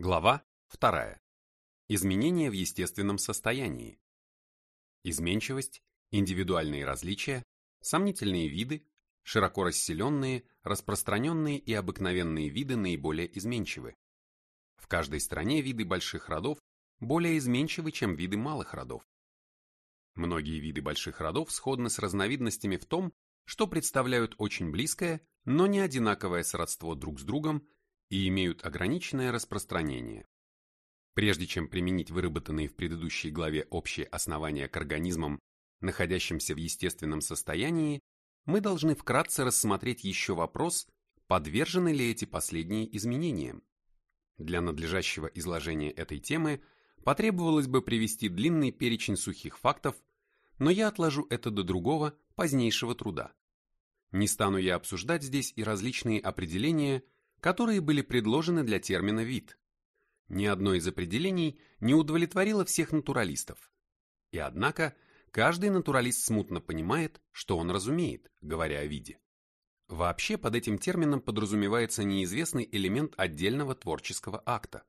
Глава 2. Изменения в естественном состоянии. Изменчивость, индивидуальные различия, сомнительные виды, широко расселенные, распространенные и обыкновенные виды наиболее изменчивы. В каждой стране виды больших родов более изменчивы, чем виды малых родов. Многие виды больших родов сходны с разновидностями в том, что представляют очень близкое, но не одинаковое сродство друг с другом и имеют ограниченное распространение. Прежде чем применить выработанные в предыдущей главе общие основания к организмам, находящимся в естественном состоянии, мы должны вкратце рассмотреть еще вопрос, подвержены ли эти последние изменениям. Для надлежащего изложения этой темы потребовалось бы привести длинный перечень сухих фактов, но я отложу это до другого, позднейшего труда. Не стану я обсуждать здесь и различные определения, которые были предложены для термина «вид». Ни одно из определений не удовлетворило всех натуралистов. И однако, каждый натуралист смутно понимает, что он разумеет, говоря о виде. Вообще под этим термином подразумевается неизвестный элемент отдельного творческого акта.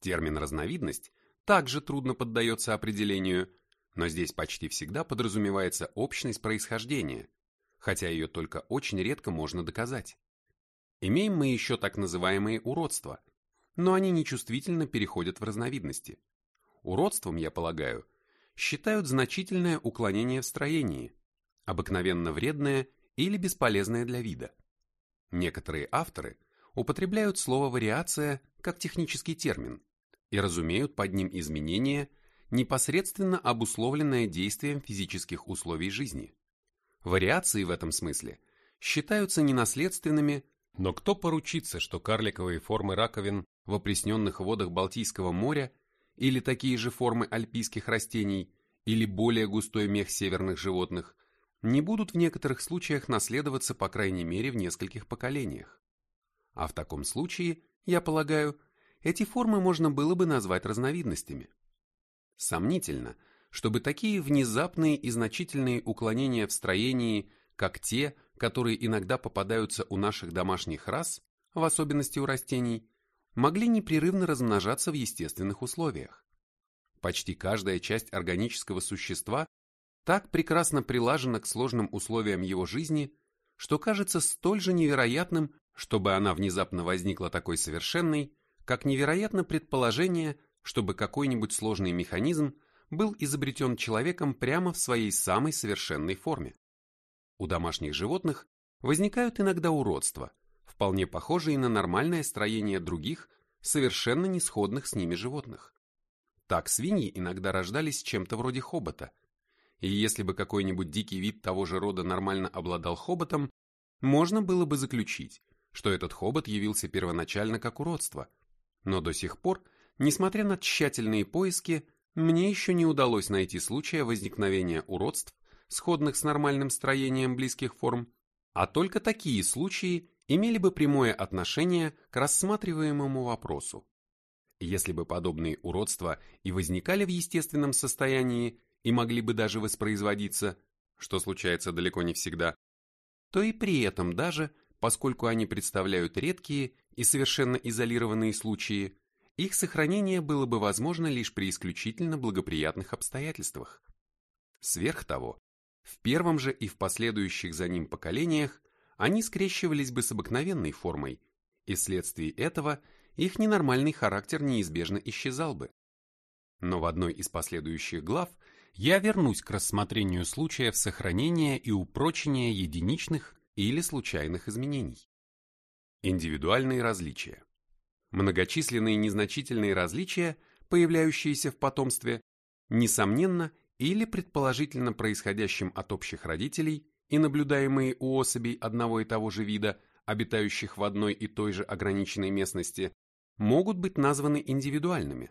Термин «разновидность» также трудно поддается определению, но здесь почти всегда подразумевается общность происхождения, хотя ее только очень редко можно доказать. Имеем мы еще так называемые уродства, но они нечувствительно переходят в разновидности. Уродством, я полагаю, считают значительное уклонение в строении, обыкновенно вредное или бесполезное для вида. Некоторые авторы употребляют слово «вариация» как технический термин и разумеют под ним изменение, непосредственно обусловленное действием физических условий жизни. Вариации в этом смысле считаются ненаследственными, но кто поручится, что карликовые формы раковин в опресненных водах Балтийского моря или такие же формы альпийских растений или более густой мех северных животных не будут в некоторых случаях наследоваться по крайней мере в нескольких поколениях. А в таком случае, я полагаю, эти формы можно было бы назвать разновидностями. Сомнительно, чтобы такие внезапные и значительные уклонения в строении, как те, которые иногда попадаются у наших домашних рас, в особенности у растений, могли непрерывно размножаться в естественных условиях. Почти каждая часть органического существа так прекрасно прилажена к сложным условиям его жизни, что кажется столь же невероятным, чтобы она внезапно возникла такой совершенной, как невероятно предположение, чтобы какой-нибудь сложный механизм был изобретен человеком прямо в своей самой совершенной форме. У домашних животных возникают иногда уродства, вполне похожие на нормальное строение других, совершенно не сходных с ними животных. Так свиньи иногда рождались чем-то вроде хобота, и если бы какой-нибудь дикий вид того же рода нормально обладал хоботом, можно было бы заключить, что этот хобот явился первоначально как уродство. Но до сих пор, несмотря на тщательные поиски, мне еще не удалось найти случая возникновения уродств, сходных с нормальным строением близких форм, а только такие случаи имели бы прямое отношение к рассматриваемому вопросу. Если бы подобные уродства и возникали в естественном состоянии и могли бы даже воспроизводиться, что случается далеко не всегда, то и при этом даже, поскольку они представляют редкие и совершенно изолированные случаи, их сохранение было бы возможно лишь при исключительно благоприятных обстоятельствах. Сверх того, в первом же и в последующих за ним поколениях они скрещивались бы с обыкновенной формой, и вследствие этого их ненормальный характер неизбежно исчезал бы. Но в одной из последующих глав я вернусь к рассмотрению случаев сохранения и упрочения единичных или случайных изменений. Индивидуальные различия. Многочисленные незначительные различия, появляющиеся в потомстве, несомненно или предположительно происходящим от общих родителей и наблюдаемые у особей одного и того же вида, обитающих в одной и той же ограниченной местности, могут быть названы индивидуальными.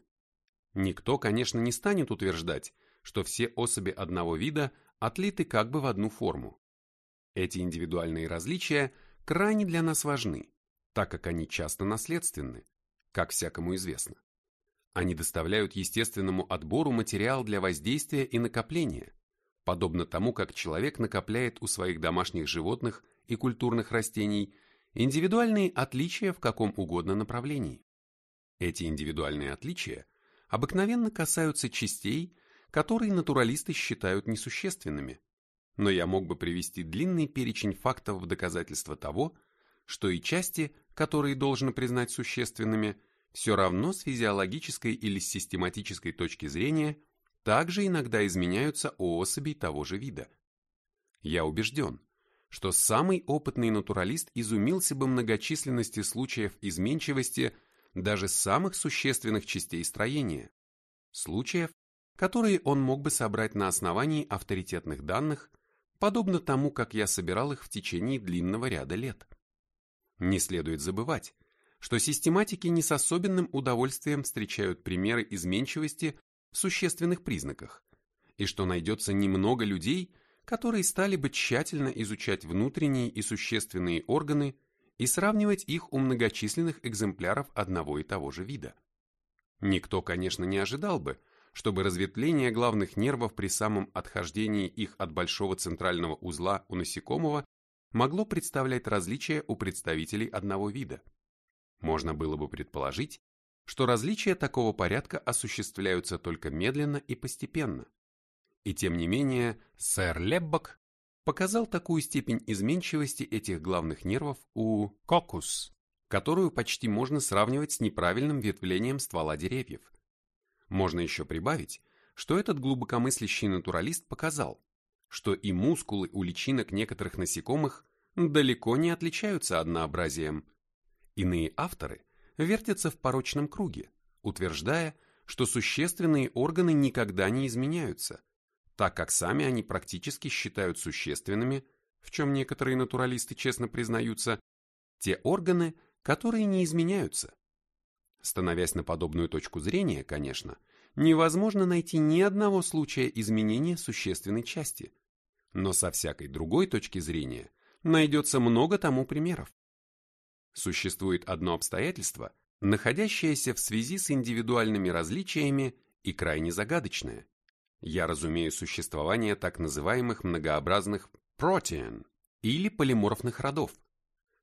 Никто, конечно, не станет утверждать, что все особи одного вида отлиты как бы в одну форму. Эти индивидуальные различия крайне для нас важны, так как они часто наследственны, как всякому известно. Они доставляют естественному отбору материал для воздействия и накопления, подобно тому, как человек накопляет у своих домашних животных и культурных растений индивидуальные отличия в каком угодно направлении. Эти индивидуальные отличия обыкновенно касаются частей, которые натуралисты считают несущественными, но я мог бы привести длинный перечень фактов в доказательство того, что и части, которые должны признать существенными, все равно с физиологической или с систематической точки зрения также иногда изменяются у особей того же вида. Я убежден, что самый опытный натуралист изумился бы многочисленности случаев изменчивости даже самых существенных частей строения, случаев, которые он мог бы собрать на основании авторитетных данных, подобно тому, как я собирал их в течение длинного ряда лет. Не следует забывать, что систематики не с особенным удовольствием встречают примеры изменчивости в существенных признаках, и что найдется немного людей, которые стали бы тщательно изучать внутренние и существенные органы и сравнивать их у многочисленных экземпляров одного и того же вида. Никто, конечно, не ожидал бы, чтобы разветвление главных нервов при самом отхождении их от большого центрального узла у насекомого могло представлять различия у представителей одного вида. Можно было бы предположить, что различия такого порядка осуществляются только медленно и постепенно. И тем не менее, сэр Леббок показал такую степень изменчивости этих главных нервов у кокус, которую почти можно сравнивать с неправильным ветвлением ствола деревьев. Можно еще прибавить, что этот глубокомыслящий натуралист показал, что и мускулы у личинок некоторых насекомых далеко не отличаются однообразием. Иные авторы вертятся в порочном круге, утверждая, что существенные органы никогда не изменяются, так как сами они практически считают существенными, в чем некоторые натуралисты честно признаются, те органы, которые не изменяются. Становясь на подобную точку зрения, конечно, невозможно найти ни одного случая изменения существенной части, но со всякой другой точки зрения найдется много тому примеров. Существует одно обстоятельство, находящееся в связи с индивидуальными различиями и крайне загадочное. Я разумею существование так называемых многообразных протеин или полиморфных родов,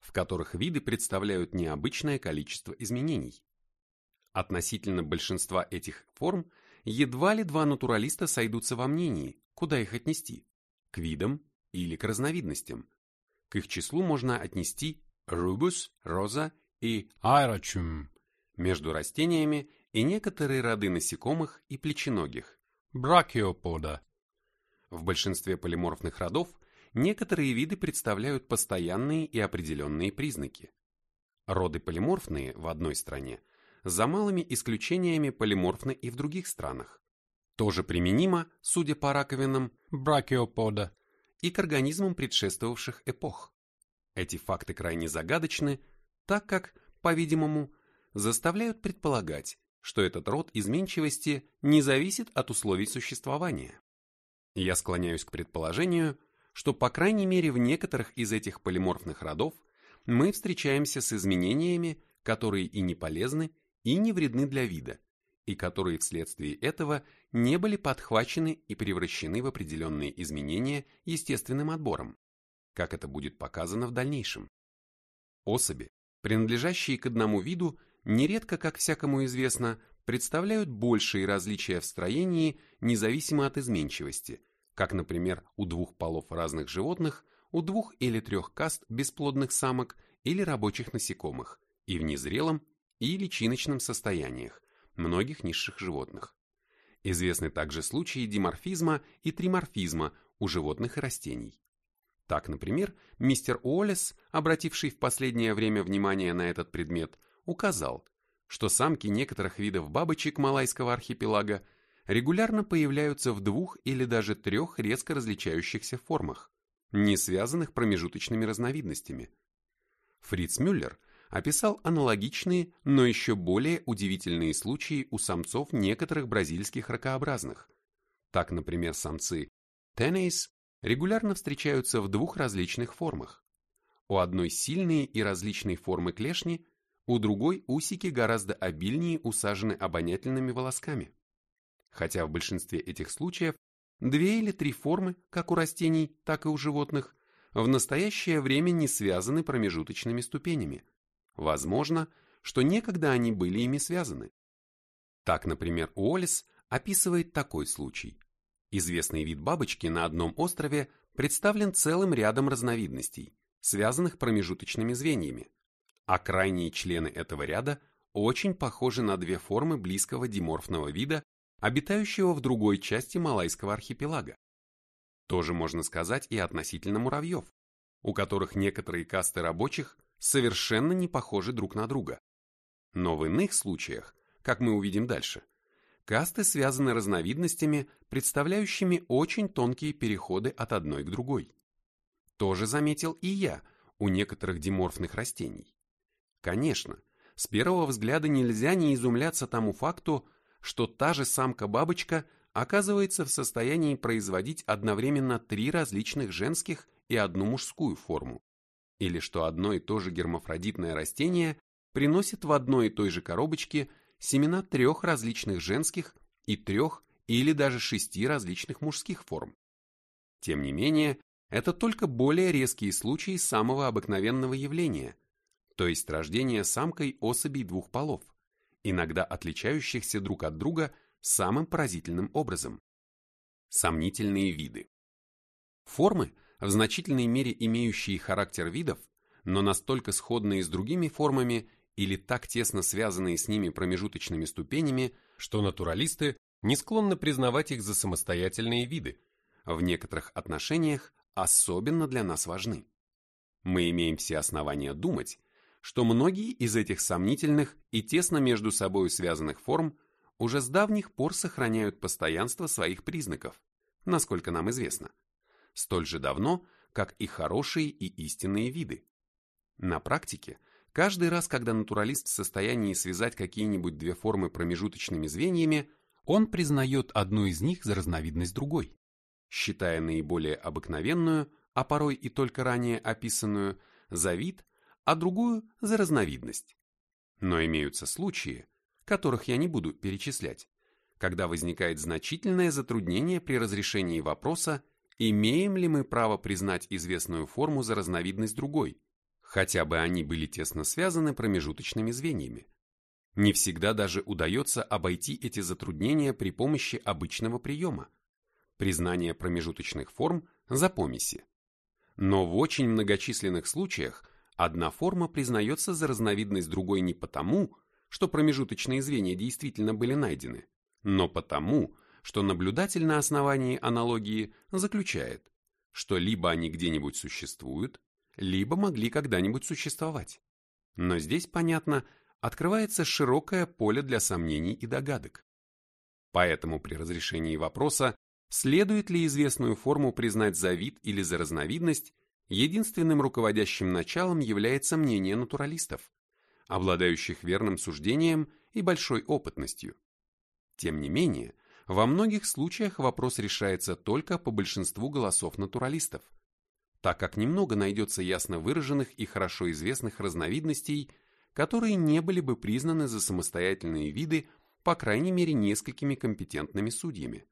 в которых виды представляют необычное количество изменений. Относительно большинства этих форм едва ли два натуралиста сойдутся во мнении, куда их отнести – к видам или к разновидностям. К их числу можно отнести рубус, роза и айрачум между растениями и некоторые роды насекомых и плеченогих, брахиопода. В большинстве полиморфных родов некоторые виды представляют постоянные и определенные признаки. Роды полиморфные в одной стране за малыми исключениями полиморфны и в других странах. Тоже применимо, судя по раковинам брахиопода, и к организмам предшествовавших эпох. Эти факты крайне загадочны, так как, по-видимому, заставляют предполагать, что этот род изменчивости не зависит от условий существования. Я склоняюсь к предположению, что по крайней мере в некоторых из этих полиморфных родов мы встречаемся с изменениями, которые и не полезны, и не вредны для вида, и которые вследствие этого не были подхвачены и превращены в определенные изменения естественным отбором, как это будет показано в дальнейшем. Особи, принадлежащие к одному виду, нередко, как всякому известно, представляют большие различия в строении независимо от изменчивости, как, например, у двух полов разных животных, у двух или трех каст бесплодных самок или рабочих насекомых, и в незрелом и личиночном состояниях многих низших животных. Известны также случаи диморфизма и триморфизма у животных и растений. Так, например, мистер Уоллес, обративший в последнее время внимание на этот предмет, указал, что самки некоторых видов бабочек Малайского архипелага регулярно появляются в двух или даже трех резко различающихся формах, не связанных промежуточными разновидностями. Фриц Мюллер описал аналогичные, но еще более удивительные случаи у самцов некоторых бразильских ракообразных. Так, например, самцы тенейс регулярно встречаются в двух различных формах. У одной сильные и различные формы клешни, у другой усики гораздо обильнее усажены обонятельными волосками. Хотя в большинстве этих случаев две или три формы, как у растений, так и у животных, в настоящее время не связаны промежуточными ступенями. Возможно, что некогда они были ими связаны. Так, например, Уоллес описывает такой случай. Известный вид бабочки на одном острове представлен целым рядом разновидностей, связанных промежуточными звеньями, а крайние члены этого ряда очень похожи на две формы близкого диморфного вида, обитающего в другой части Малайского архипелага. Тоже можно сказать и относительно муравьев, у которых некоторые касты рабочих совершенно не похожи друг на друга. Но в иных случаях, как мы увидим дальше, касты связаны разновидностями, представляющими очень тонкие переходы от одной к другой. Тоже заметил и я у некоторых диморфных растений. Конечно, с первого взгляда нельзя не изумляться тому факту, что та же самка-бабочка оказывается в состоянии производить одновременно три различных женских и одну мужскую форму, или что одно и то же гермафродитное растение приносит в одной и той же коробочке семена трех различных женских и трех или даже шести различных мужских форм. Тем не менее, это только более резкие случаи самого обыкновенного явления, то есть рождения самкой особей двух полов, иногда отличающихся друг от друга самым поразительным образом. Сомнительные виды. Формы, в значительной мере имеющие характер видов, но настолько сходные с другими формами или так тесно связанные с ними промежуточными ступенями, что натуралисты не склонны признавать их за самостоятельные виды, в некоторых отношениях особенно для нас важны. Мы имеем все основания думать, что многие из этих сомнительных и тесно между собой связанных форм уже с давних пор сохраняют постоянство своих признаков, насколько нам известно, столь же давно, как и хорошие и истинные виды. На практике, каждый раз, когда натуралист в состоянии связать какие-нибудь две формы промежуточными звеньями, он признает одну из них за разновидность другой, считая наиболее обыкновенную, а порой и только ранее описанную, за вид, а другую за разновидность. Но имеются случаи, которых я не буду перечислять, когда возникает значительное затруднение при разрешении вопроса, имеем ли мы право признать известную форму за разновидность другой, хотя бы они были тесно связаны промежуточными звеньями. Не всегда даже удается обойти эти затруднения при помощи обычного приема – признания промежуточных форм за помеси. Но в очень многочисленных случаях Одна форма признается за разновидность другой не потому, что промежуточные звенья действительно были найдены, но потому, что наблюдатель на основании аналогии заключает, что либо они где-нибудь существуют, либо могли когда-нибудь существовать. Но здесь, понятно, открывается широкое поле для сомнений и догадок. Поэтому при разрешении вопроса, следует ли известную форму признать за вид или за разновидность, единственным руководящим началом является мнение натуралистов, обладающих верным суждением и большой опытностью. Тем не менее, во многих случаях вопрос решается только по большинству голосов натуралистов, так как немного найдется ясно выраженных и хорошо известных разновидностей, которые не были бы признаны за самостоятельные виды по крайней мере несколькими компетентными судьями.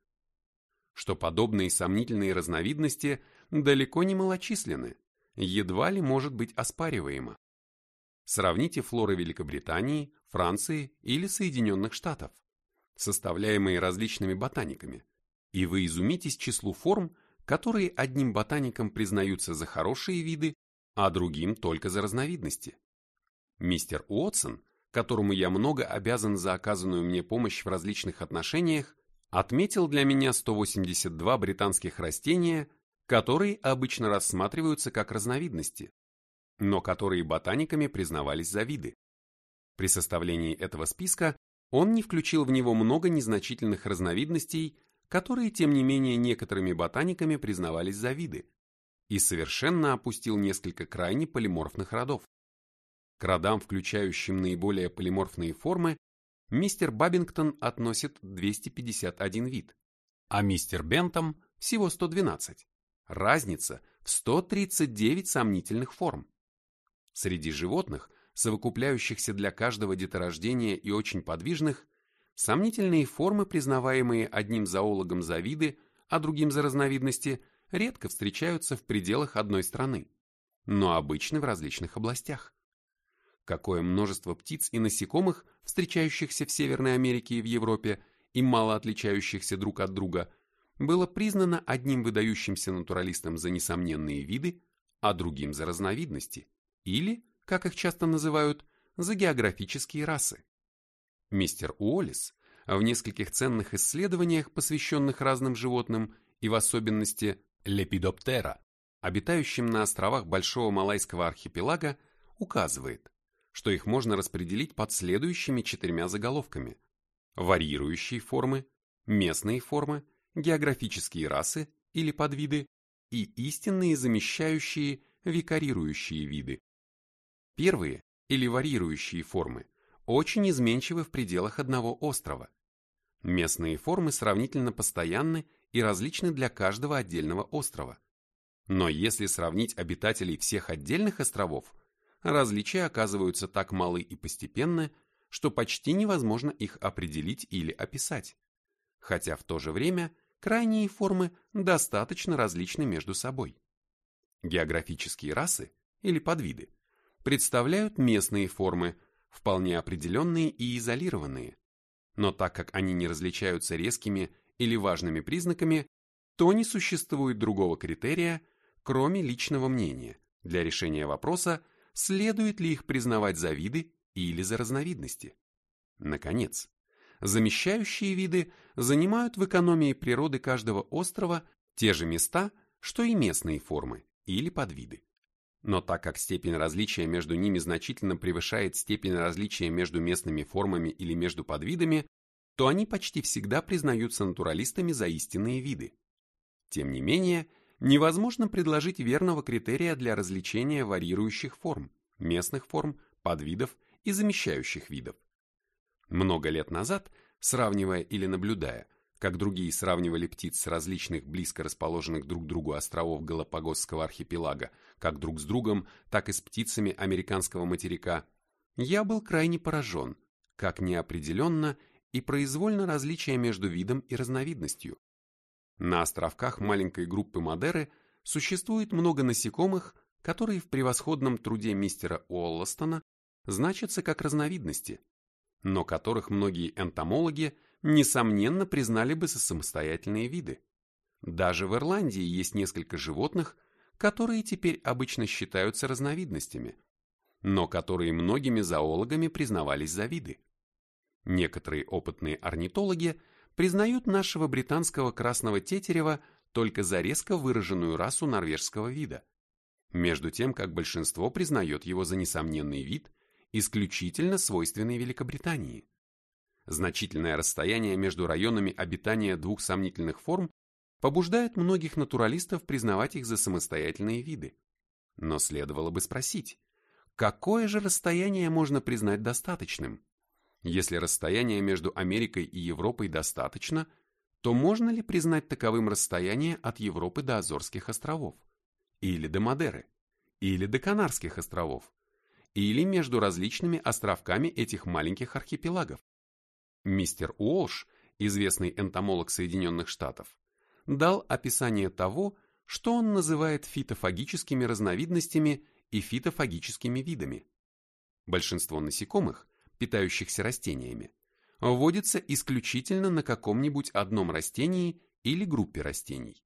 Что подобные сомнительные разновидности далеко не малочисленны, едва ли может быть оспариваемо. Сравните флоры Великобритании, Франции или Соединенных Штатов, составляемые различными ботаниками, и вы изумитесь числу форм, которые одним ботаникам признаются за хорошие виды, а другим только за разновидности. Мистер Уотсон, которому я много обязан за оказанную мне помощь в различных отношениях, отметил для меня 182 британских растения, которые обычно рассматриваются как разновидности, но которые ботаниками признавались за виды. При составлении этого списка он не включил в него много незначительных разновидностей, которые, тем не менее, некоторыми ботаниками признавались за виды, и совершенно опустил несколько крайне полиморфных родов. К родам, включающим наиболее полиморфные формы, мистер Бабингтон относит 251 вид, а мистер Бентам всего 112 разница в 139 сомнительных форм. Среди животных, совокупляющихся для каждого деторождения и очень подвижных, сомнительные формы, признаваемые одним зоологом за виды, а другим за разновидности, редко встречаются в пределах одной страны, но обычны в различных областях. какое множество птиц и насекомых, встречающихся в Северной Америке и в Европе, и мало отличающихся друг от друга, было признано одним выдающимся натуралистом за несомненные виды, а другим за разновидности, или, как их часто называют, за географические расы. Мистер Уоллес в нескольких ценных исследованиях, посвященных разным животным и в особенности лепидоптера, обитающим на островах Большого Малайского архипелага, указывает, что их можно распределить под следующими четырьмя заголовками. Варьирующие формы, местные формы, географические расы или подвиды и истинные замещающие викарирующие виды. Первые или варьирующие формы очень изменчивы в пределах одного острова. Местные формы сравнительно постоянны и различны для каждого отдельного острова. Но если сравнить обитателей всех отдельных островов, различия оказываются так малы и постепенны, что почти невозможно их определить или описать. Хотя в то же время крайние формы достаточно различны между собой. Географические расы или подвиды представляют местные формы, вполне определенные и изолированные. Но так как они не различаются резкими или важными признаками, то не существует другого критерия, кроме личного мнения, для решения вопроса, следует ли их признавать за виды или за разновидности. Наконец, замещающие виды занимают в экономии природы каждого острова те же места, что и местные формы или подвиды. Но так как степень различия между ними значительно превышает степень различия между местными формами или между подвидами, то они почти всегда признаются натуралистами за истинные виды. Тем не менее, невозможно предложить верного критерия для различения варьирующих форм, местных форм, подвидов и замещающих видов. Много лет назад, сравнивая или наблюдая, как другие сравнивали птиц с различных близко расположенных друг к другу островов Галапагосского архипелага, как друг с другом, так и с птицами американского материка, я был крайне поражен, как неопределенно и произвольно различие между видом и разновидностью. На островках маленькой группы Мадеры существует много насекомых, которые в превосходном труде мистера Уолластона значатся как разновидности, но которых многие энтомологи – несомненно признали бы за самостоятельные виды. Даже в Ирландии есть несколько животных, которые теперь обычно считаются разновидностями, но которые многими зоологами признавались за виды. Некоторые опытные орнитологи признают нашего британского красного тетерева только за резко выраженную расу норвежского вида, между тем как большинство признает его за несомненный вид, исключительно свойственный Великобритании. Значительное расстояние между районами обитания двух сомнительных форм побуждает многих натуралистов признавать их за самостоятельные виды. Но следовало бы спросить, какое же расстояние можно признать достаточным? Если расстояние между Америкой и Европой достаточно, то можно ли признать таковым расстояние от Европы до Азорских островов? Или до Мадеры? Или до Канарских островов? Или между различными островками этих маленьких архипелагов? Мистер Уолш, известный энтомолог Соединенных Штатов, дал описание того, что он называет фитофагическими разновидностями и фитофагическими видами. Большинство насекомых, питающихся растениями, вводится исключительно на каком-нибудь одном растении или группе растений.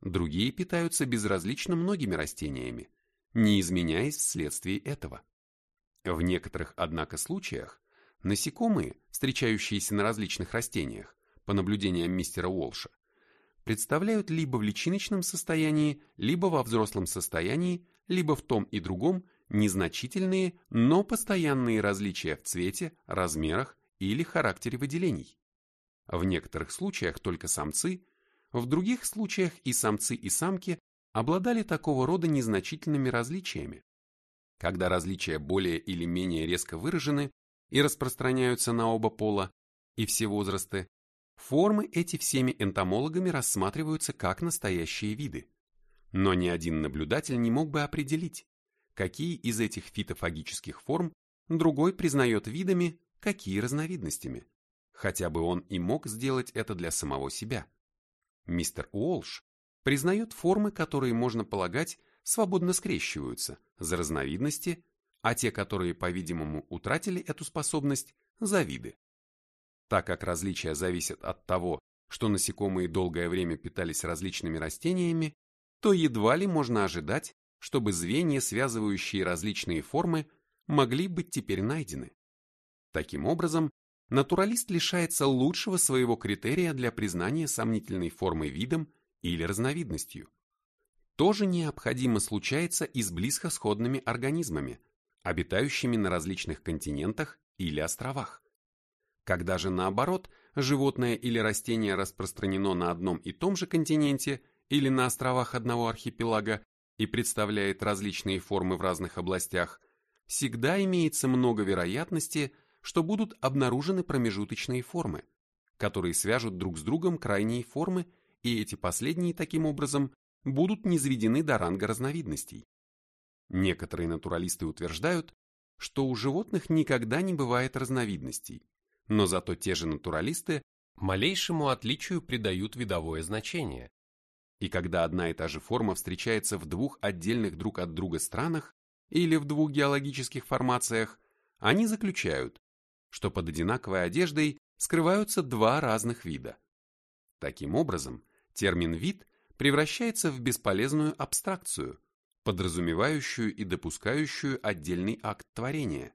Другие питаются безразлично многими растениями, не изменяясь вследствие этого. В некоторых, однако, случаях Насекомые, встречающиеся на различных растениях, по наблюдениям мистера Уолша, представляют либо в личиночном состоянии, либо во взрослом состоянии, либо в том и другом незначительные, но постоянные различия в цвете, размерах или характере выделений. В некоторых случаях только самцы, в других случаях и самцы, и самки обладали такого рода незначительными различиями. Когда различия более или менее резко выражены, и распространяются на оба пола и все возрасты, формы эти всеми энтомологами рассматриваются как настоящие виды. Но ни один наблюдатель не мог бы определить, какие из этих фитофагических форм другой признает видами, какие разновидностями, хотя бы он и мог сделать это для самого себя. Мистер Уолш признает формы, которые, можно полагать, свободно скрещиваются за разновидности, а те, которые, по-видимому, утратили эту способность, за виды. Так как различия зависят от того, что насекомые долгое время питались различными растениями, то едва ли можно ожидать, чтобы звенья, связывающие различные формы, могли быть теперь найдены. Таким образом, натуралист лишается лучшего своего критерия для признания сомнительной формы видом или разновидностью. То же необходимо случается и с близко сходными организмами, обитающими на различных континентах или островах. Когда же наоборот, животное или растение распространено на одном и том же континенте или на островах одного архипелага и представляет различные формы в разных областях, всегда имеется много вероятности, что будут обнаружены промежуточные формы, которые свяжут друг с другом крайние формы, и эти последние таким образом будут низведены до ранга разновидностей. Некоторые натуралисты утверждают, что у животных никогда не бывает разновидностей, но зато те же натуралисты малейшему отличию придают видовое значение. И когда одна и та же форма встречается в двух отдельных друг от друга странах или в двух геологических формациях, они заключают, что под одинаковой одеждой скрываются два разных вида. Таким образом, термин «вид» превращается в бесполезную абстракцию, подразумевающую и допускающую отдельный акт творения.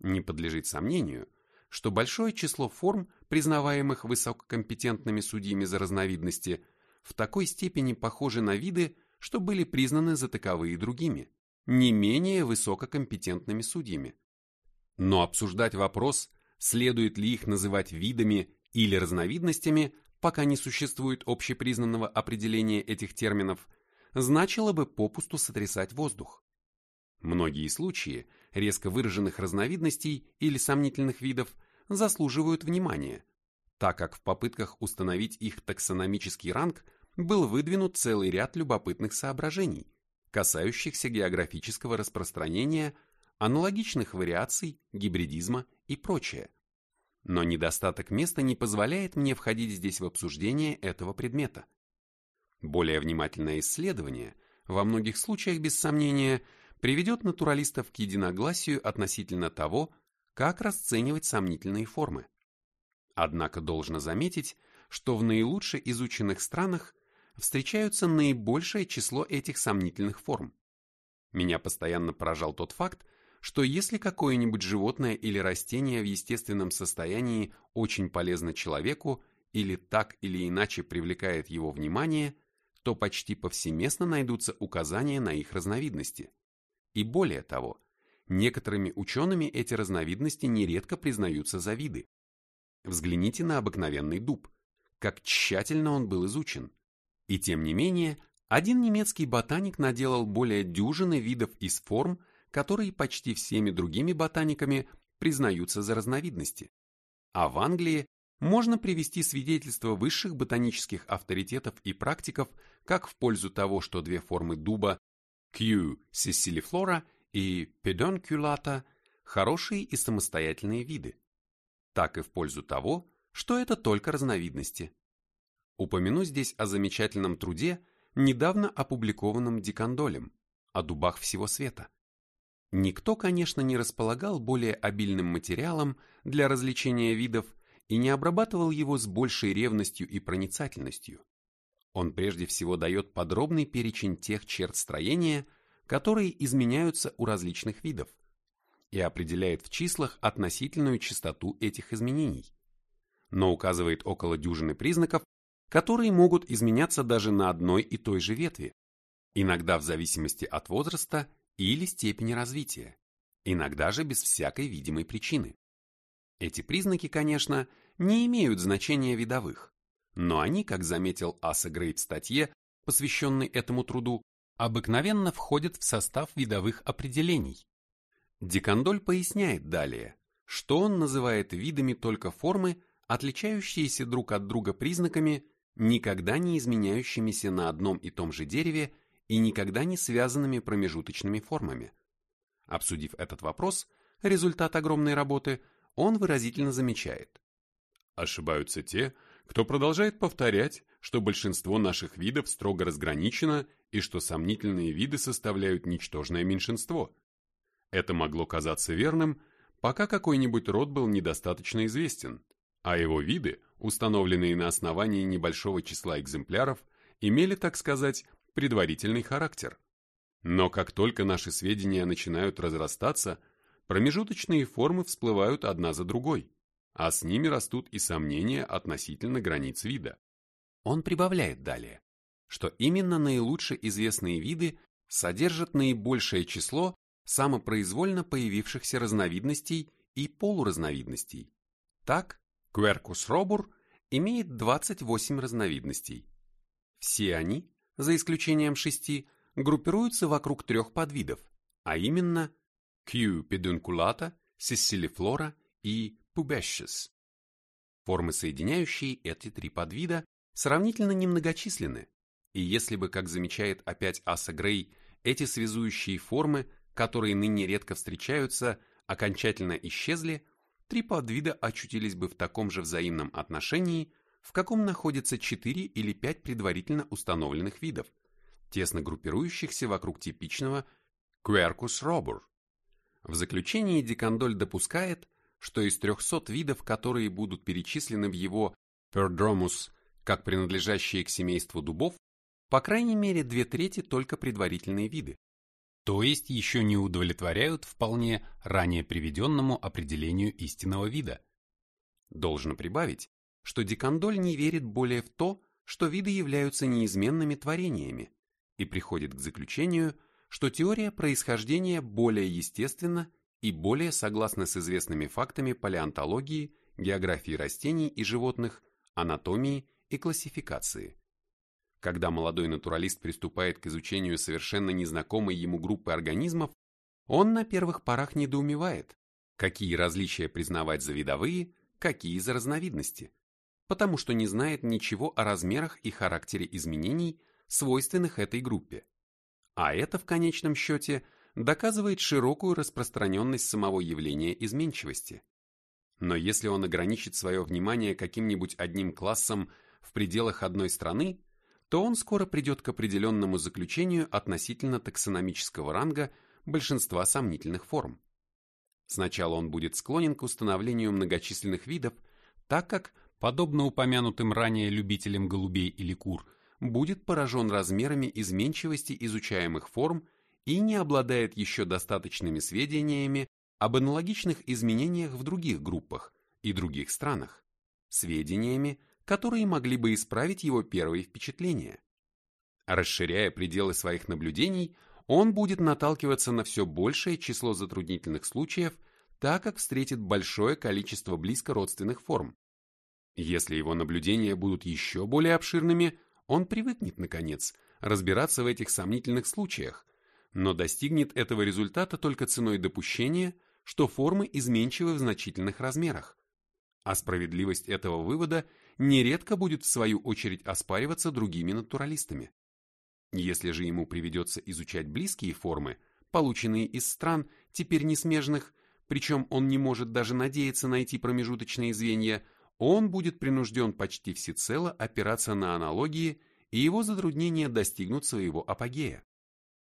Не подлежит сомнению, что большое число форм, признаваемых высококомпетентными судьями за разновидности, в такой степени похожи на виды, что были признаны за таковые другими, не менее высококомпетентными судьями. Но обсуждать вопрос, следует ли их называть видами или разновидностями, пока не существует общепризнанного определения этих терминов, значило бы попусту сотрясать воздух. Многие случаи резко выраженных разновидностей или сомнительных видов заслуживают внимания, так как в попытках установить их таксономический ранг был выдвинут целый ряд любопытных соображений, касающихся географического распространения аналогичных вариаций, гибридизма и прочее. Но недостаток места не позволяет мне входить здесь в обсуждение этого предмета. Более внимательное исследование, во многих случаях без сомнения, приведет натуралистов к единогласию относительно того, как расценивать сомнительные формы. Однако должно заметить, что в наилучше изученных странах встречаются наибольшее число этих сомнительных форм. Меня постоянно поражал тот факт, что если какое-нибудь животное или растение в естественном состоянии очень полезно человеку или так или иначе привлекает его внимание, то почти повсеместно найдутся указания на их разновидности. И более того, некоторыми учеными эти разновидности нередко признаются за виды. Взгляните на обыкновенный дуб, как тщательно он был изучен. И тем не менее, один немецкий ботаник наделал более дюжины видов из форм, которые почти всеми другими ботаниками признаются за разновидности. А в Англии можно привести свидетельства высших ботанических авторитетов и практиков как в пользу того, что две формы дуба Q. sessiliflora и pedunculata хорошие и самостоятельные виды, так и в пользу того, что это только разновидности. Упомяну здесь о замечательном труде, недавно опубликованном Дикандолем, о дубах всего света. Никто, конечно, не располагал более обильным материалом для развлечения видов и не обрабатывал его с большей ревностью и проницательностью. Он прежде всего дает подробный перечень тех черт строения, которые изменяются у различных видов, и определяет в числах относительную частоту этих изменений, но указывает около дюжины признаков, которые могут изменяться даже на одной и той же ветви, иногда в зависимости от возраста или степени развития, иногда же без всякой видимой причины. Эти признаки, конечно, не имеют значения видовых, но они, как заметил Аса Грейт в статье, посвященной этому труду, обыкновенно входят в состав видовых определений. Дикандоль поясняет далее, что он называет видами только формы, отличающиеся друг от друга признаками, никогда не изменяющимися на одном и том же дереве и никогда не связанными промежуточными формами. Обсудив этот вопрос, результат огромной работы, он выразительно замечает. Ошибаются те, кто продолжает повторять, что большинство наших видов строго разграничено и что сомнительные виды составляют ничтожное меньшинство. Это могло казаться верным, пока какой-нибудь род был недостаточно известен, а его виды, установленные на основании небольшого числа экземпляров, имели, так сказать, предварительный характер. Но как только наши сведения начинают разрастаться, промежуточные формы всплывают одна за другой, а с ними растут и сомнения относительно границ вида. Он прибавляет далее, что именно наилучше известные виды содержат наибольшее число самопроизвольно появившихся разновидностей и полуразновидностей. Так, Quercus robur имеет 28 разновидностей. Все они, за исключением шести, группируются вокруг трех подвидов, а именно Q. pedunculata, Siciliflora и Pubaceous. Формы, соединяющие эти три подвида, сравнительно немногочисленны, и если бы, как замечает опять Аса Грей, эти связующие формы, которые ныне редко встречаются, окончательно исчезли, три подвида очутились бы в таком же взаимном отношении, в каком находятся четыре или пять предварительно установленных видов, тесно группирующихся вокруг типичного Quercus robur. В заключении Дикандоль допускает, что из 300 видов, которые будут перечислены в его Perdromus как принадлежащие к семейству дубов, по крайней мере две трети только предварительные виды, то есть еще не удовлетворяют вполне ранее приведенному определению истинного вида. Должно прибавить, что Дикандоль не верит более в то, что виды являются неизменными творениями, и приходит к заключению, что теория происхождения более естественна и более согласна с известными фактами палеонтологии, географии растений и животных, анатомии и классификации. Когда молодой натуралист приступает к изучению совершенно незнакомой ему группы организмов, он на первых порах недоумевает, какие различия признавать за видовые, какие за разновидности, потому что не знает ничего о размерах и характере изменений, свойственных этой группе. А это в конечном счете доказывает широкую распространенность самого явления изменчивости. Но если он ограничит свое внимание каким-нибудь одним классом в пределах одной страны, то он скоро придет к определенному заключению относительно таксономического ранга большинства сомнительных форм. Сначала он будет склонен к установлению многочисленных видов, так как, подобно упомянутым ранее любителям голубей или кур, будет поражен размерами изменчивости изучаемых форм и не обладает еще достаточными сведениями об аналогичных изменениях в других группах и других странах, сведениями, которые могли бы исправить его первые впечатления. Расширяя пределы своих наблюдений, он будет наталкиваться на все большее число затруднительных случаев, так как встретит большое количество близко родственных форм. Если его наблюдения будут еще более обширными, он привыкнет, наконец, разбираться в этих сомнительных случаях, но достигнет этого результата только ценой допущения, что формы изменчивы в значительных размерах. А справедливость этого вывода нередко будет в свою очередь оспариваться другими натуралистами. Если же ему приведется изучать близкие формы, полученные из стран, теперь несмежных, причем он не может даже надеяться найти промежуточные звенья, он будет принужден почти всецело опираться на аналогии, и его затруднения достигнут своего апогея.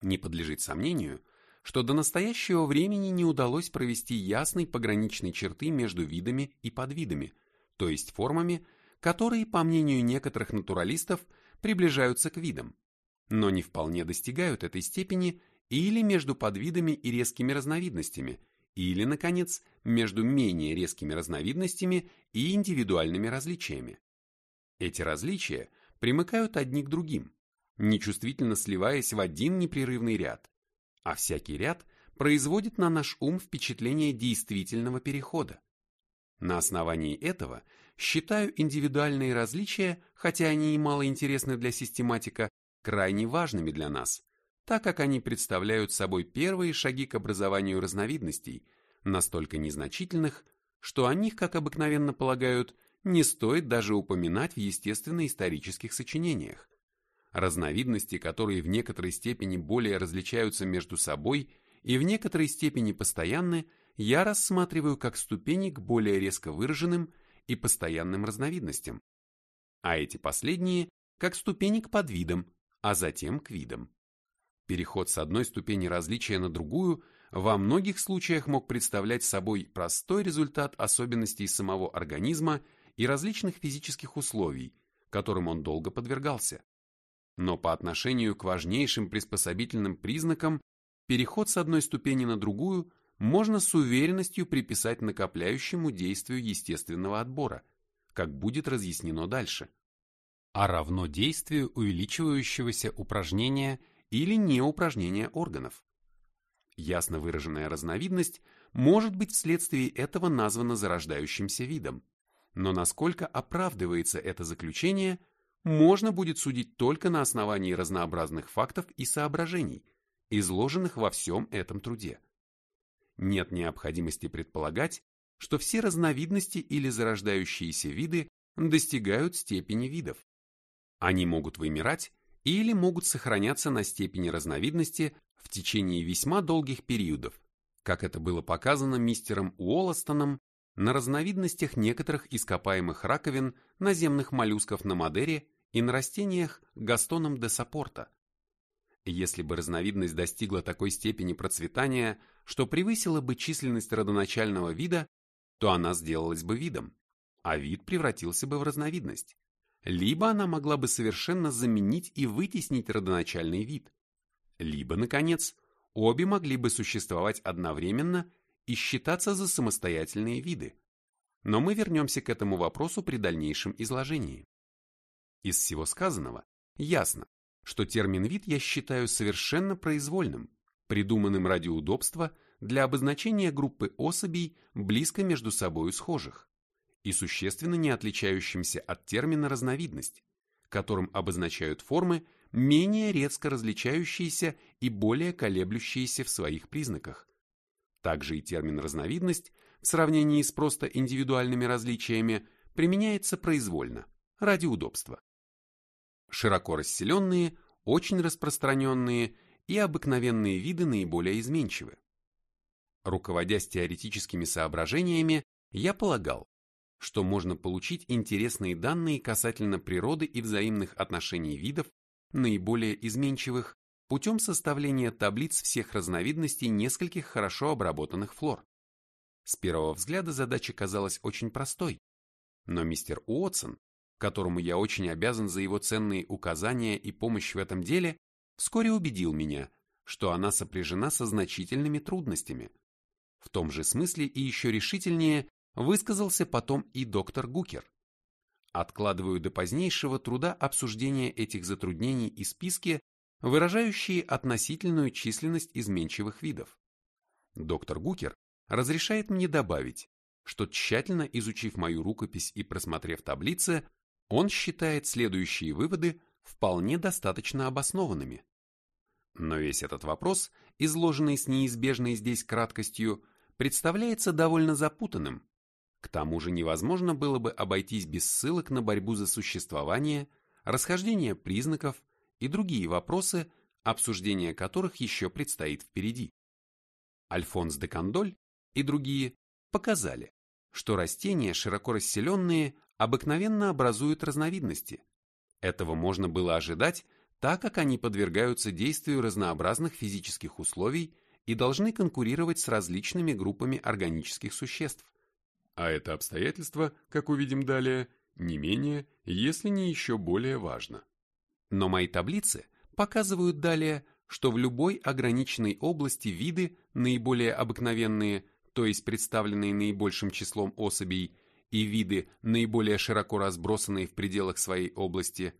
Не подлежит сомнению, что до настоящего времени не удалось провести ясной пограничной черты между видами и подвидами, то есть формами, которые, по мнению некоторых натуралистов, приближаются к видам, но не вполне достигают этой степени или между подвидами и резкими разновидностями – или, наконец, между менее резкими разновидностями и индивидуальными различиями. Эти различия примыкают одни к другим, нечувствительно сливаясь в один непрерывный ряд, а всякий ряд производит на наш ум впечатление действительного перехода. На основании этого считаю индивидуальные различия, хотя они и мало интересны для систематика, крайне важными для нас, так как они представляют собой первые шаги к образованию разновидностей, настолько незначительных, что о них, как обыкновенно полагают, не стоит даже упоминать в естественно-исторических сочинениях. Разновидности, которые в некоторой степени более различаются между собой и в некоторой степени постоянны, я рассматриваю как ступени к более резко выраженным и постоянным разновидностям, а эти последние – как ступени к подвидам, а затем к видам. Переход с одной ступени различия на другую во многих случаях мог представлять собой простой результат особенностей самого организма и различных физических условий, которым он долго подвергался. Но по отношению к важнейшим приспособительным признакам переход с одной ступени на другую можно с уверенностью приписать накопляющему действию естественного отбора, как будет разъяснено дальше, а равно действию увеличивающегося упражнения или неупражнения органов. Ясно выраженная разновидность может быть вследствие этого названа зарождающимся видом, но насколько оправдывается это заключение, можно будет судить только на основании разнообразных фактов и соображений, изложенных во всем этом труде. Нет необходимости предполагать, что все разновидности или зарождающиеся виды достигают степени видов. Они могут вымирать или могут сохраняться на степени разновидности в течение весьма долгих периодов, как это было показано мистером Уолластоном на разновидностях некоторых ископаемых раковин наземных моллюсков на Мадере и на растениях Гастоном де Сапорта. Если бы разновидность достигла такой степени процветания, что превысила бы численность родоначального вида, то она сделалась бы видом, а вид превратился бы в разновидность. Либо она могла бы совершенно заменить и вытеснить родоначальный вид, либо, наконец, обе могли бы существовать одновременно и считаться за самостоятельные виды. Но мы вернемся к этому вопросу при дальнейшем изложении. Из всего сказанного ясно, что термин «вид» я считаю совершенно произвольным, придуманным ради удобства для обозначения группы особей, близко между собой схожих, и существенно не отличающимся от термина «разновидность», которым обозначают формы, менее резко различающиеся и более колеблющиеся в своих признаках. Также и термин «разновидность» в сравнении с просто индивидуальными различиями применяется произвольно, ради удобства. Широко расселенные, очень распространенные и обыкновенные виды наиболее изменчивы. Руководясь теоретическими соображениями, я полагал, что можно получить интересные данные касательно природы и взаимных отношений видов наиболее изменчивых, путем составления таблиц всех разновидностей нескольких хорошо обработанных флор. С первого взгляда задача казалась очень простой, но мистер Уотсон, которому я очень обязан за его ценные указания и помощь в этом деле, вскоре убедил меня, что она сопряжена со значительными трудностями. В том же смысле и еще решительнее высказался потом и доктор Гукер. Откладываю до позднейшего труда обсуждения этих затруднений и списки, выражающие относительную численность изменчивых видов. Доктор Гукер разрешает мне добавить, что тщательно изучив мою рукопись и просмотрев таблицы, он считает следующие выводы вполне достаточно обоснованными. Но весь этот вопрос, изложенный с неизбежной здесь краткостью, представляется довольно запутанным к тому же невозможно было бы обойтись без ссылок на борьбу за существование, расхождение признаков и другие вопросы, обсуждение которых еще предстоит впереди. Альфонс де Кандоль и другие показали, что растения, широко расселенные, обыкновенно образуют разновидности. Этого можно было ожидать, так как они подвергаются действию разнообразных физических условий и должны конкурировать с различными группами органических существ. А это обстоятельство, как увидим далее, не менее, если не еще более важно. Но мои таблицы показывают далее, что в любой ограниченной области виды, наиболее обыкновенные, то есть представленные наибольшим числом особей, и виды, наиболее широко разбросанные в пределах своей области,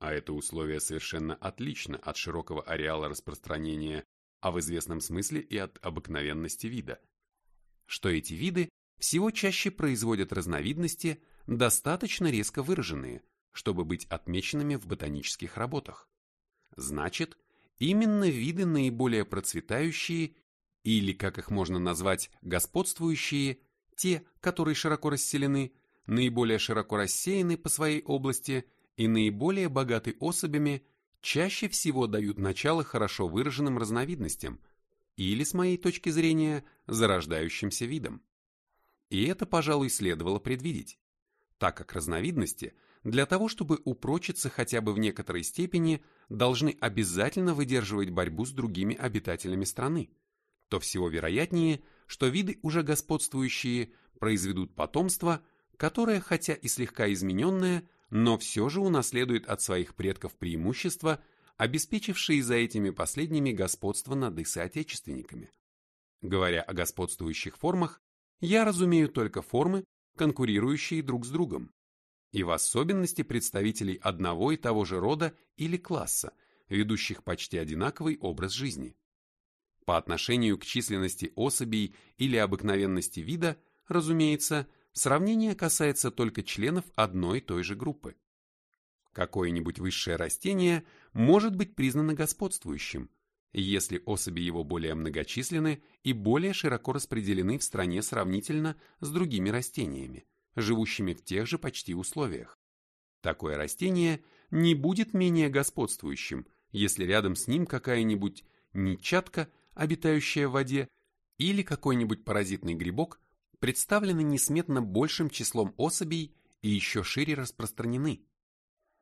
а это условие совершенно отлично от широкого ареала распространения, а в известном смысле и от обыкновенности вида, что эти виды всего чаще производят разновидности, достаточно резко выраженные, чтобы быть отмеченными в ботанических работах. Значит, именно виды наиболее процветающие или, как их можно назвать, господствующие, те, которые широко расселены, наиболее широко рассеяны по своей области и наиболее богаты особями, чаще всего дают начало хорошо выраженным разновидностям или, с моей точки зрения, зарождающимся видам. И это, пожалуй, следовало предвидеть, так как разновидности для того, чтобы упрочиться хотя бы в некоторой степени, должны обязательно выдерживать борьбу с другими обитателями страны, то всего вероятнее, что виды, уже господствующие, произведут потомство, которое, хотя и слегка измененное, но все же унаследует от своих предков преимущества, обеспечившие за этими последними господство над их соотечественниками. Говоря о господствующих формах, я разумею только формы, конкурирующие друг с другом, и в особенности представителей одного и того же рода или класса, ведущих почти одинаковый образ жизни. По отношению к численности особей или обыкновенности вида, разумеется, сравнение касается только членов одной и той же группы. Какое-нибудь высшее растение может быть признано господствующим, если особи его более многочисленны и более широко распределены в стране сравнительно с другими растениями, живущими в тех же почти условиях. Такое растение не будет менее господствующим, если рядом с ним какая-нибудь нечатка, обитающая в воде, или какой-нибудь паразитный грибок представлены несметно большим числом особей и еще шире распространены.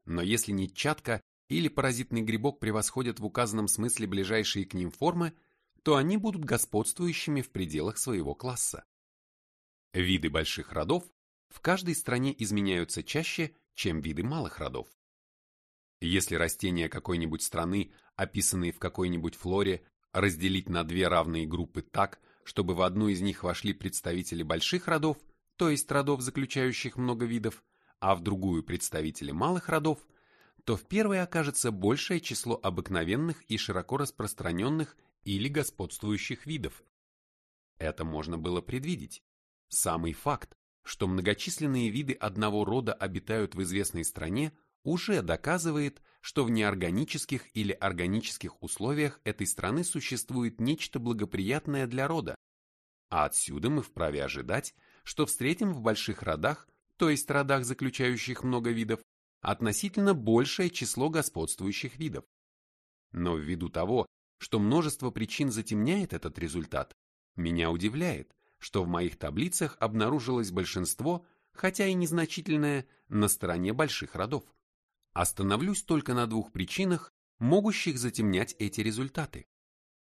Но если нечатка или паразитный грибок превосходят в указанном смысле ближайшие к ним формы, то они будут господствующими в пределах своего класса. Виды больших родов в каждой стране изменяются чаще, чем виды малых родов. Если растения какой-нибудь страны, описанные в какой-нибудь флоре, разделить на две равные группы так, чтобы в одну из них вошли представители больших родов, то есть родов, заключающих много видов, а в другую представители малых родов – то в первой окажется большее число обыкновенных и широко распространенных или господствующих видов. Это можно было предвидеть. Самый факт, что многочисленные виды одного рода обитают в известной стране, уже доказывает, что в неорганических или органических условиях этой страны существует нечто благоприятное для рода. А отсюда мы вправе ожидать, что встретим в больших родах, то есть родах, заключающих много видов, относительно большее число господствующих видов. Но ввиду того, что множество причин затемняет этот результат, меня удивляет, что в моих таблицах обнаружилось большинство, хотя и незначительное, на стороне больших родов. Остановлюсь только на двух причинах, могущих затемнять эти результаты.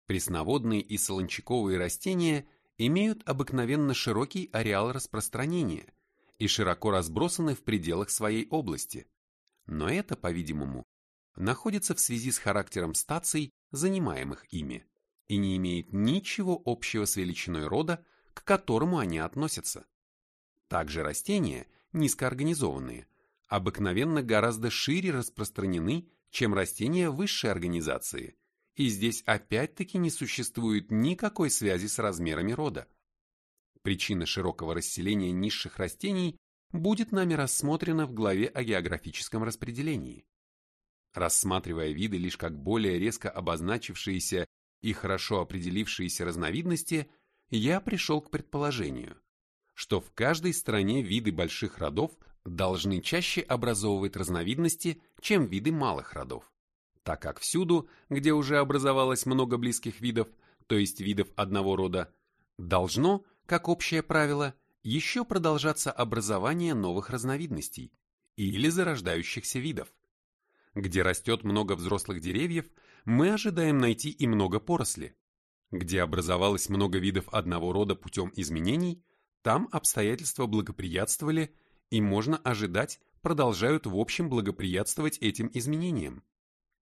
Пресноводные и солончаковые растения имеют обыкновенно широкий ареал распространения и широко разбросаны в пределах своей области, но это, по-видимому, находится в связи с характером стаций, занимаемых ими, и не имеет ничего общего с величиной рода, к которому они относятся. Также растения, низкоорганизованные, обыкновенно гораздо шире распространены, чем растения высшей организации, и здесь опять-таки не существует никакой связи с размерами рода. Причина широкого расселения низших растений будет нами рассмотрено в главе о географическом распределении. Рассматривая виды лишь как более резко обозначившиеся и хорошо определившиеся разновидности, я пришел к предположению, что в каждой стране виды больших родов должны чаще образовывать разновидности, чем виды малых родов, так как всюду, где уже образовалось много близких видов, то есть видов одного рода, должно, как общее правило, еще продолжаться образование новых разновидностей или зарождающихся видов. Где растет много взрослых деревьев, мы ожидаем найти и много поросли. Где образовалось много видов одного рода путем изменений, там обстоятельства благоприятствовали и можно ожидать продолжают в общем благоприятствовать этим изменениям.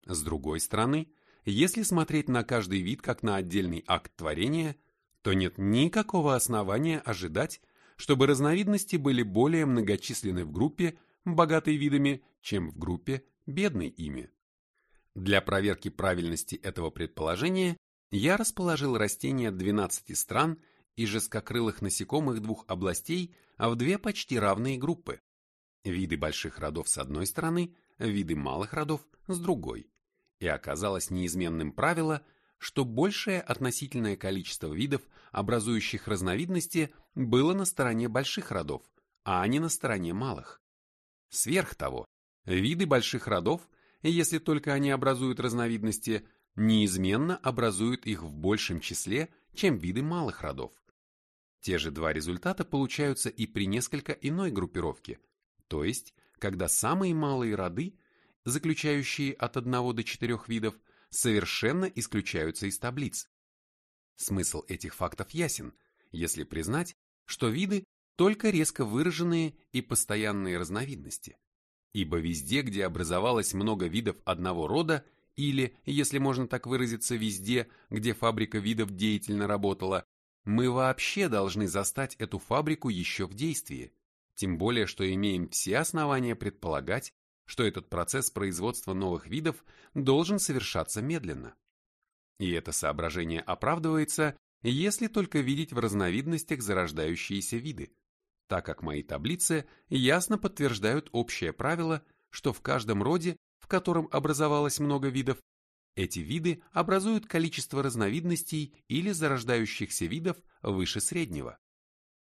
С другой стороны, если смотреть на каждый вид как на отдельный акт творения, то нет никакого основания ожидать, чтобы разновидности были более многочисленны в группе, богатой видами, чем в группе, бедной ими. Для проверки правильности этого предположения я расположил растения 12 стран и жесткокрылых насекомых двух областей в две почти равные группы. Виды больших родов с одной стороны, виды малых родов с другой. И оказалось неизменным правило – что большее относительное количество видов, образующих разновидности, было на стороне больших родов, а не на стороне малых. Сверх того, виды больших родов, если только они образуют разновидности, неизменно образуют их в большем числе, чем виды малых родов. Те же два результата получаются и при несколько иной группировке, то есть, когда самые малые роды, заключающие от одного до четырех видов, совершенно исключаются из таблиц. Смысл этих фактов ясен, если признать, что виды только резко выраженные и постоянные разновидности. Ибо везде, где образовалось много видов одного рода, или, если можно так выразиться, везде, где фабрика видов деятельно работала, мы вообще должны застать эту фабрику еще в действии, тем более, что имеем все основания предполагать, что этот процесс производства новых видов должен совершаться медленно. И это соображение оправдывается, если только видеть в разновидностях зарождающиеся виды, так как мои таблицы ясно подтверждают общее правило, что в каждом роде, в котором образовалось много видов, эти виды образуют количество разновидностей или зарождающихся видов выше среднего.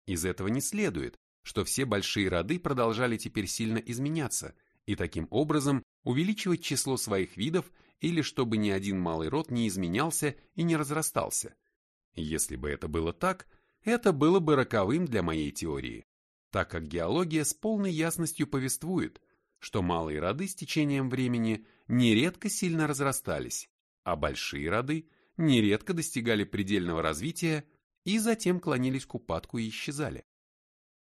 Из этого не следует, что все большие роды продолжали теперь сильно изменяться и таким образом увеличивать число своих видов или чтобы ни один малый род не изменялся и не разрастался. Если бы это было так, это было бы роковым для моей теории, так как геология с полной ясностью повествует, что малые роды с течением времени нередко сильно разрастались, а большие роды нередко достигали предельного развития и затем клонились к упадку и исчезали.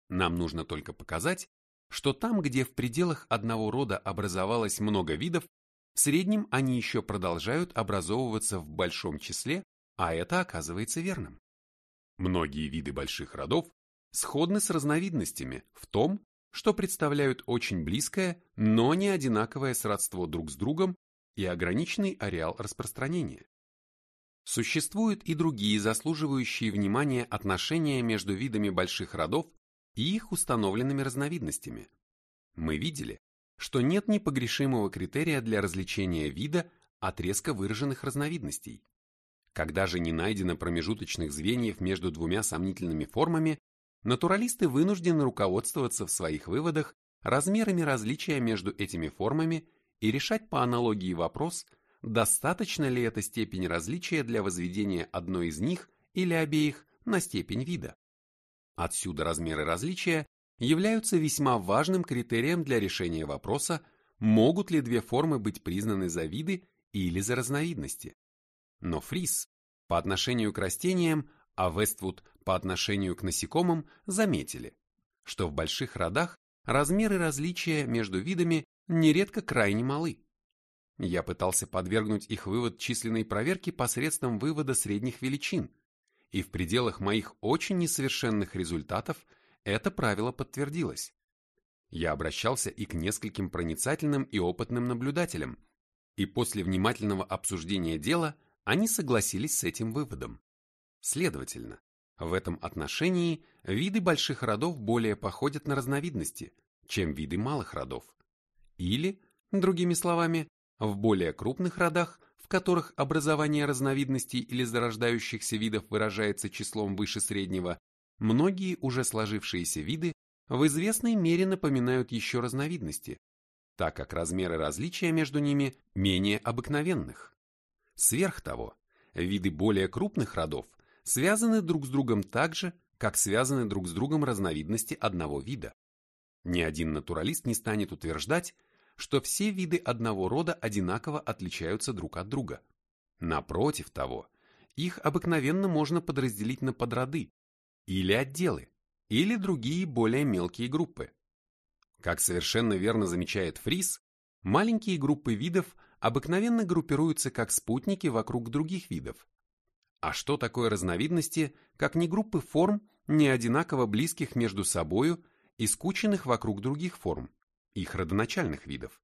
Нам нужно только показать, что там, где в пределах одного рода образовалось много видов, в среднем они еще продолжают образовываться в большом числе, а это оказывается верным. Многие виды больших родов сходны с разновидностями в том, что представляют очень близкое, но не одинаковое сродство друг с другом и ограниченный ареал распространения. Существуют и другие заслуживающие внимания отношения между видами больших родов и их установленными разновидностями. Мы видели, что нет непогрешимого критерия для различения вида от резко выраженных разновидностей. Когда же не найдено промежуточных звеньев между двумя сомнительными формами, натуралисты вынуждены руководствоваться в своих выводах размерами различия между этими формами и решать по аналогии вопрос, достаточно ли эта степень различия для возведения одной из них или обеих на степень вида. Отсюда размеры различия являются весьма важным критерием для решения вопроса, могут ли две формы быть признаны за виды или за разновидности. Но Фрис по отношению к растениям, а Вествуд по отношению к насекомым заметили, что в больших родах размеры различия между видами нередко крайне малы. Я пытался подвергнуть их вывод численной проверке посредством вывода средних величин, и в пределах моих очень несовершенных результатов это правило подтвердилось. Я обращался и к нескольким проницательным и опытным наблюдателям, и после внимательного обсуждения дела они согласились с этим выводом. Следовательно, в этом отношении виды больших родов более походят на разновидности, чем виды малых родов. Или, другими словами, в более крупных родах, которых образование разновидностей или зарождающихся видов выражается числом выше среднего, многие уже сложившиеся виды в известной мере напоминают еще разновидности, так как размеры различия между ними менее обыкновенных. Сверх того, виды более крупных родов связаны друг с другом так же, как связаны друг с другом разновидности одного вида. Ни один натуралист не станет утверждать, что все виды одного рода одинаково отличаются друг от друга. Напротив того, их обыкновенно можно подразделить на подроды, или отделы, или другие более мелкие группы. Как совершенно верно замечает Фрис, маленькие группы видов обыкновенно группируются как спутники вокруг других видов, а что такое разновидности, как не группы форм, не одинаково близких между собою и скученных вокруг других форм, их родоначальных видов?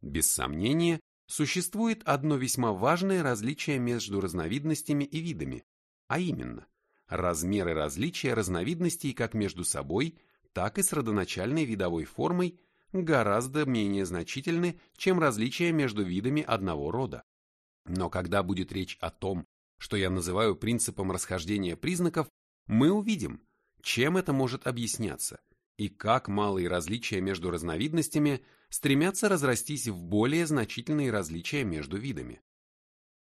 Без сомнения, существует одно весьма важное различие между разновидностями и видами, а именно, размеры различия разновидностей как между собой, так и с родоначальной видовой формой гораздо менее значительны, чем различия между видами одного рода. Но когда будет речь о том, что я называю принципом расхождения признаков, мы увидим, чем это может объясняться и как малые различия между разновидностями стремятся разрастись в более значительные различия между видами.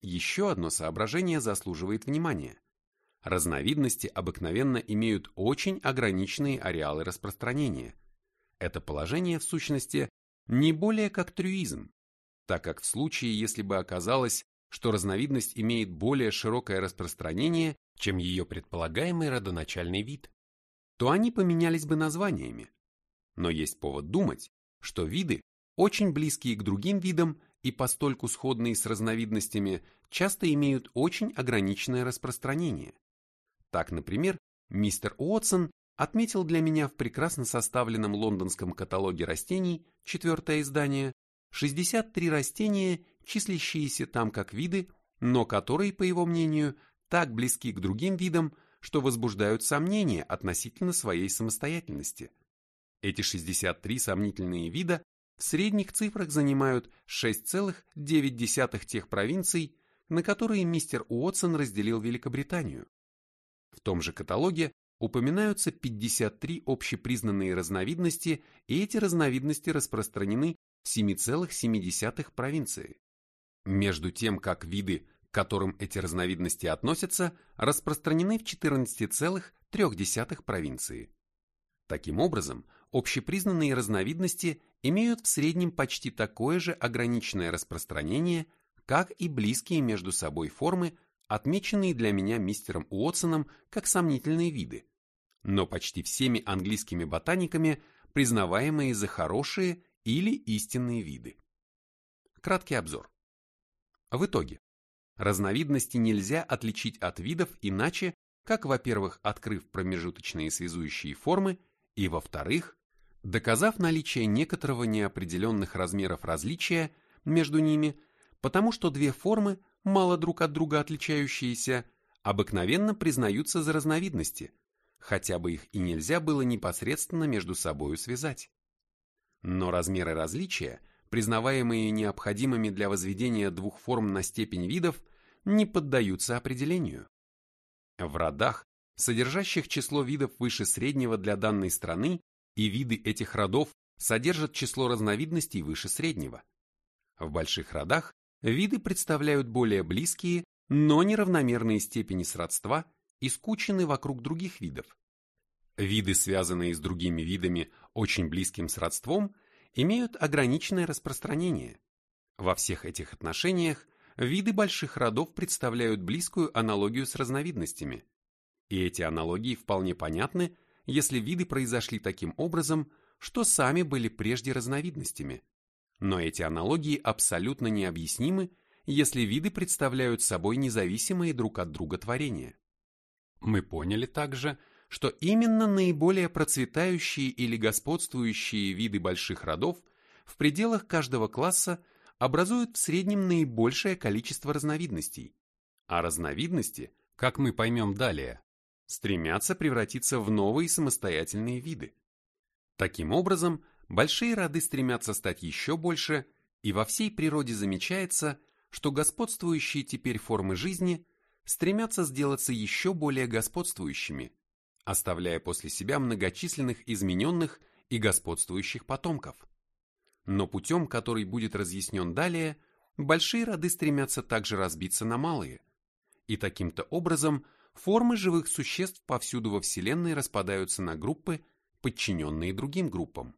Еще одно соображение заслуживает внимания. Разновидности обыкновенно имеют очень ограниченные ареалы распространения. Это положение, в сущности, не более как трюизм, так как в случае, если бы оказалось, что разновидность имеет более широкое распространение, чем ее предполагаемый родоначальный вид, то они поменялись бы названиями. Но есть повод думать, что виды, очень близкие к другим видам и постольку сходные с разновидностями, часто имеют очень ограниченное распространение. Так, например, мистер Уотсон отметил для меня в прекрасно составленном лондонском каталоге растений, четвертое издание, 63 растения, числящиеся там как виды, но которые, по его мнению, так близки к другим видам, что возбуждают сомнения относительно своей самостоятельности. Эти 63 сомнительные вида в средних цифрах занимают 6,9 тех провинций, на которые мистер Уотсон разделил Великобританию. В том же каталоге упоминаются 53 общепризнанные разновидности, и эти разновидности распространены в 7,7 провинции. Между тем, как виды, к которым эти разновидности относятся, распространены в 14,3 провинции. Таким образом, общепризнанные разновидности имеют в среднем почти такое же ограниченное распространение, как и близкие между собой формы, отмеченные для меня мистером Уотсоном как сомнительные виды, но почти всеми английскими ботаниками признаваемые за хорошие или истинные виды. Краткий обзор. В итоге, разновидности нельзя отличить от видов иначе, как, во-первых, открыв промежуточные связующие формы, и, во-вторых, доказав наличие некоторого неопределенных размеров различия между ними, потому что две формы, мало друг от друга отличающиеся, обыкновенно признаются за разновидности, хотя бы их и нельзя было непосредственно между собою связать. Но размеры различия, признаваемые необходимыми для возведения двух форм на степень видов, не поддаются определению. В родах, содержащих число видов выше среднего для данной страны, и виды этих родов содержат число разновидностей выше среднего. В больших родах виды представляют более близкие, но неравномерные степени сродства и скучены вокруг других видов. Виды, связанные с другими видами очень близким сродством, имеют ограниченное распространение. Во всех этих отношениях виды больших родов представляют близкую аналогию с разновидностями. И эти аналогии вполне понятны, если виды произошли таким образом, что сами были прежде разновидностями. Но эти аналогии абсолютно необъяснимы, если виды представляют собой независимые друг от друга творения. Мы поняли также, что именно наиболее процветающие или господствующие виды больших родов в пределах каждого класса образуют в среднем наибольшее количество разновидностей, а разновидности, как мы поймем далее, стремятся превратиться в новые самостоятельные виды. Таким образом, большие роды стремятся стать еще больше, и во всей природе замечается, что господствующие теперь формы жизни стремятся сделаться еще более господствующими, оставляя после себя многочисленных измененных и господствующих потомков. Но путем, который будет разъяснен далее, большие роды стремятся также разбиться на малые, и таким-то образом – формы живых существ повсюду во Вселенной распадаются на группы, подчиненные другим группам.